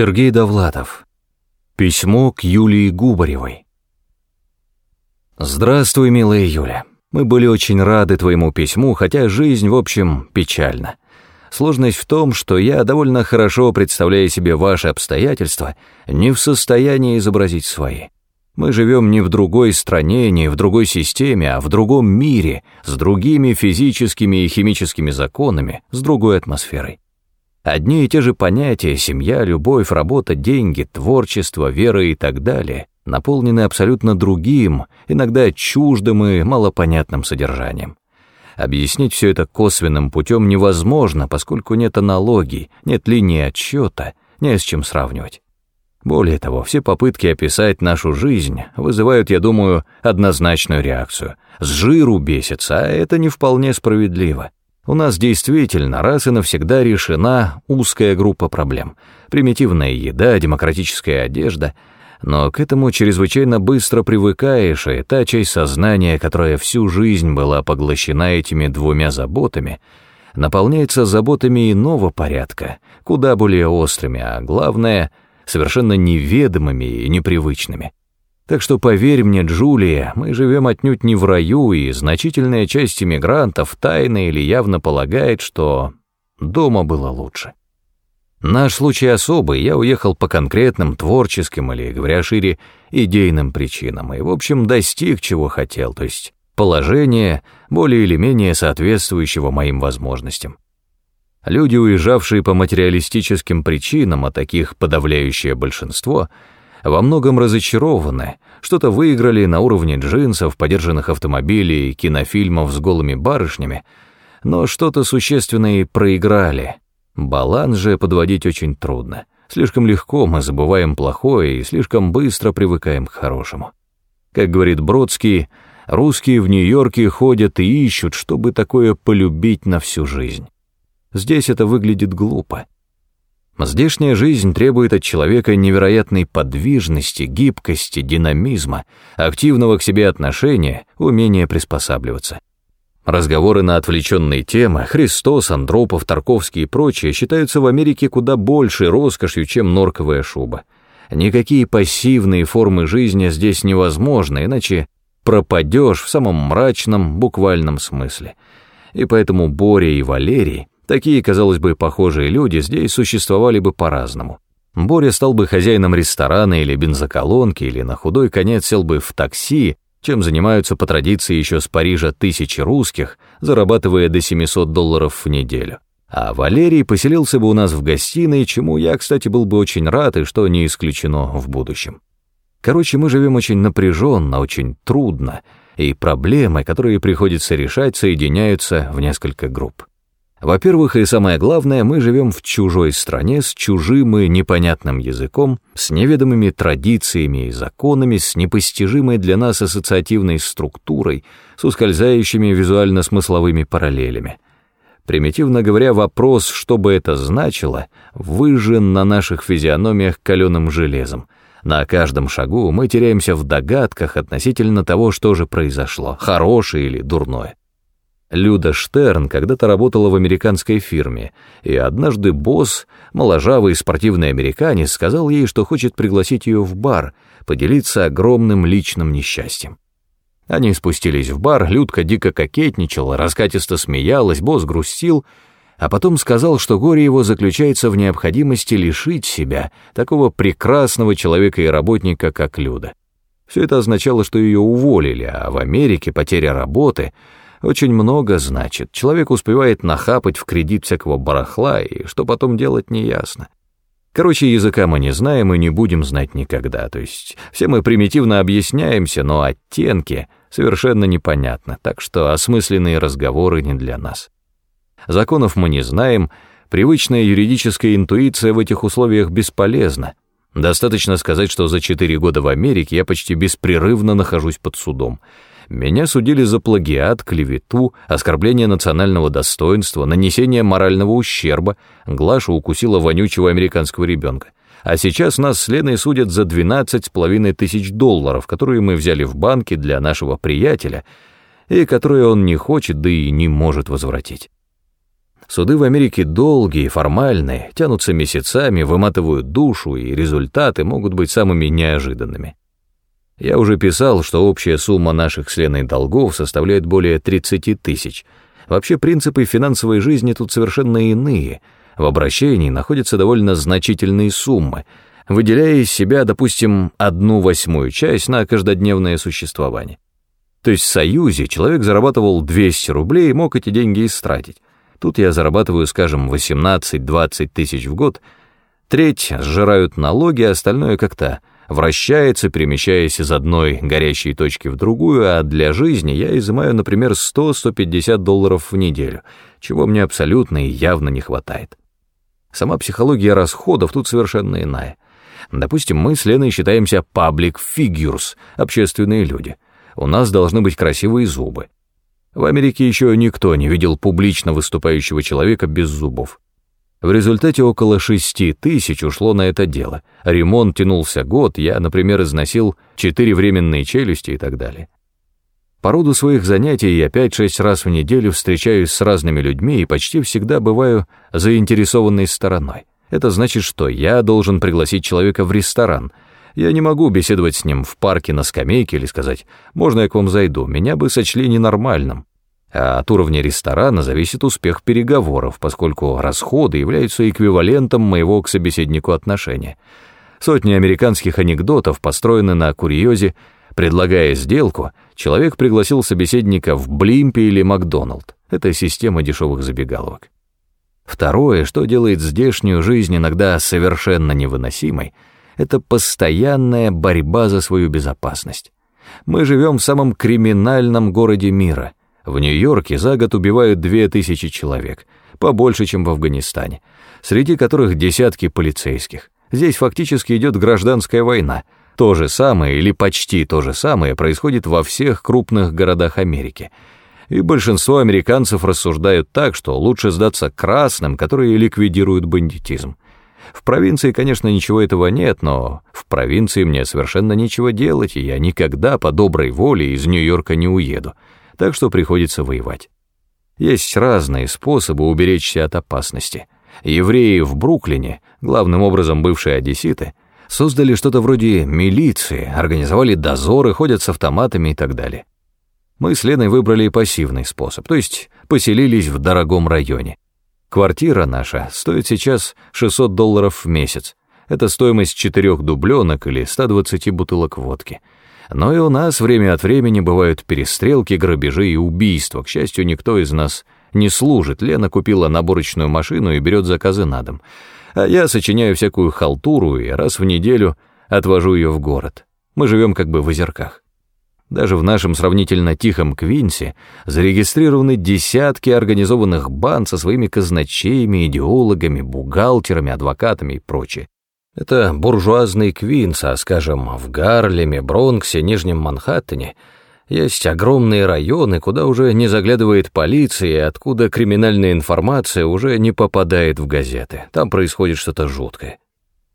Сергей Довлатов. Письмо к Юлии Губаревой. Здравствуй, милая Юля. Мы были очень рады твоему письму, хотя жизнь, в общем, печальна. Сложность в том, что я, довольно хорошо представляя себе ваши обстоятельства, не в состоянии изобразить свои. Мы живем не в другой стране, не в другой системе, а в другом мире, с другими физическими и химическими законами, с другой атмосферой. Одни и те же понятия — семья, любовь, работа, деньги, творчество, вера и так далее — наполнены абсолютно другим, иногда чуждым и малопонятным содержанием. Объяснить все это косвенным путем невозможно, поскольку нет аналогий, нет линии отсчета, не с чем сравнивать. Более того, все попытки описать нашу жизнь вызывают, я думаю, однозначную реакцию. С жиру бесится, а это не вполне справедливо. У нас действительно раз и навсегда решена узкая группа проблем. Примитивная еда, демократическая одежда. Но к этому чрезвычайно быстро привыкаешь, и та часть сознания, которая всю жизнь была поглощена этими двумя заботами, наполняется заботами иного порядка, куда более острыми, а главное — совершенно неведомыми и непривычными. Так что поверь мне, Джулия, мы живем отнюдь не в раю, и значительная часть иммигрантов тайно или явно полагает, что дома было лучше. Наш случай особый, я уехал по конкретным творческим или, говоря шире, идейным причинам, и, в общем, достиг чего хотел, то есть положение более или менее соответствующего моим возможностям. Люди, уезжавшие по материалистическим причинам, а таких подавляющее большинство, во многом разочарованы, что-то выиграли на уровне джинсов, подержанных автомобилей, кинофильмов с голыми барышнями, но что-то существенное проиграли. Баланс же подводить очень трудно. Слишком легко мы забываем плохое и слишком быстро привыкаем к хорошему. Как говорит Бродский, русские в Нью-Йорке ходят и ищут, чтобы такое полюбить на всю жизнь. Здесь это выглядит глупо. Здешняя жизнь требует от человека невероятной подвижности, гибкости, динамизма, активного к себе отношения, умения приспосабливаться. Разговоры на отвлеченные темы, Христос, Андропов, Тарковский и прочее считаются в Америке куда большей роскошью, чем норковая шуба. Никакие пассивные формы жизни здесь невозможны, иначе пропадешь в самом мрачном, буквальном смысле. И поэтому Боря и Валерий Такие, казалось бы, похожие люди здесь существовали бы по-разному. Боря стал бы хозяином ресторана или бензоколонки, или на худой конец сел бы в такси, чем занимаются по традиции еще с Парижа тысячи русских, зарабатывая до 700 долларов в неделю. А Валерий поселился бы у нас в гостиной, чему я, кстати, был бы очень рад и что не исключено в будущем. Короче, мы живем очень напряженно, очень трудно, и проблемы, которые приходится решать, соединяются в несколько групп. Во-первых, и самое главное, мы живем в чужой стране с чужим и непонятным языком, с неведомыми традициями и законами, с непостижимой для нас ассоциативной структурой, с ускользающими визуально-смысловыми параллелями. Примитивно говоря, вопрос, что бы это значило, выжжен на наших физиономиях каленым железом. На каждом шагу мы теряемся в догадках относительно того, что же произошло, хорошее или дурное. Люда Штерн когда-то работала в американской фирме, и однажды босс, моложавый спортивный американец, сказал ей, что хочет пригласить ее в бар, поделиться огромным личным несчастьем. Они спустились в бар, Людка дико кокетничала, раскатисто смеялась, босс грустил, а потом сказал, что горе его заключается в необходимости лишить себя такого прекрасного человека и работника, как Люда. Все это означало, что ее уволили, а в Америке потеря работы — очень много значит. Человек успевает нахапать в кредит всякого барахла, и что потом делать неясно. Короче, языка мы не знаем и не будем знать никогда. То есть все мы примитивно объясняемся, но оттенки совершенно непонятны, так что осмысленные разговоры не для нас. Законов мы не знаем, привычная юридическая интуиция в этих условиях бесполезна. Достаточно сказать, что за четыре года в Америке я почти беспрерывно нахожусь под судом — меня судили за плагиат, клевету, оскорбление национального достоинства, нанесение морального ущерба. Глаша укусила вонючего американского ребенка. А сейчас нас с Леной судят за 12 с половиной тысяч долларов, которые мы взяли в банке для нашего приятеля, и которые он не хочет, да и не может возвратить. Суды в Америке долгие, формальные, тянутся месяцами, выматывают душу, и результаты могут быть самыми неожиданными. Я уже писал, что общая сумма наших с Леной долгов составляет более 30 тысяч. Вообще принципы финансовой жизни тут совершенно иные. В обращении находятся довольно значительные суммы, выделяя из себя, допустим, одну восьмую часть на каждодневное существование. То есть в Союзе человек зарабатывал 200 рублей и мог эти деньги истратить. Тут я зарабатываю, скажем, 18-20 тысяч в год, треть сжирают налоги, а остальное как-то вращается, перемещаясь из одной горящей точки в другую, а для жизни я изымаю, например, 100-150 долларов в неделю, чего мне абсолютно и явно не хватает. Сама психология расходов тут совершенно иная. Допустим, мы с Леной считаемся public figures, общественные люди. У нас должны быть красивые зубы. В Америке еще никто не видел публично выступающего человека без зубов. В результате около шести тысяч ушло на это дело. Ремонт тянулся год, я, например, износил четыре временные челюсти и так далее. По роду своих занятий я пять-шесть раз в неделю встречаюсь с разными людьми и почти всегда бываю заинтересованной стороной. Это значит, что я должен пригласить человека в ресторан. Я не могу беседовать с ним в парке на скамейке или сказать «можно я к вам зайду», меня бы сочли ненормальным. А от уровня ресторана зависит успех переговоров, поскольку расходы являются эквивалентом моего к собеседнику отношения. Сотни американских анекдотов построены на курьезе. Предлагая сделку, человек пригласил собеседника в Блимпе или Макдоналд. Это система дешевых забегаловок. Второе, что делает здешнюю жизнь иногда совершенно невыносимой, это постоянная борьба за свою безопасность. Мы живем в самом криминальном городе мира — в Нью-Йорке за год убивают две тысячи человек, побольше, чем в Афганистане, среди которых десятки полицейских. Здесь фактически идет гражданская война. То же самое или почти то же самое происходит во всех крупных городах Америки. И большинство американцев рассуждают так, что лучше сдаться красным, которые ликвидируют бандитизм. В провинции, конечно, ничего этого нет, но в провинции мне совершенно нечего делать, и я никогда по доброй воле из Нью-Йорка не уеду так что приходится воевать. Есть разные способы уберечься от опасности. Евреи в Бруклине, главным образом бывшие одесситы, создали что-то вроде милиции, организовали дозоры, ходят с автоматами и так далее. Мы с Леной выбрали пассивный способ, то есть поселились в дорогом районе. Квартира наша стоит сейчас 600 долларов в месяц. Это стоимость четырех дубленок или 120 бутылок водки — но и у нас время от времени бывают перестрелки, грабежи и убийства. К счастью, никто из нас не служит. Лена купила наборочную машину и берет заказы на дом. А я сочиняю всякую халтуру и раз в неделю отвожу ее в город. Мы живем как бы в озерках. Даже в нашем сравнительно тихом Квинсе зарегистрированы десятки организованных банд со своими казначеями, идеологами, бухгалтерами, адвокатами и прочее. Это буржуазный Квинс, а, скажем, в Гарлеме, Бронксе, Нижнем Манхэттене есть огромные районы, куда уже не заглядывает полиция, откуда криминальная информация уже не попадает в газеты. Там происходит что-то жуткое.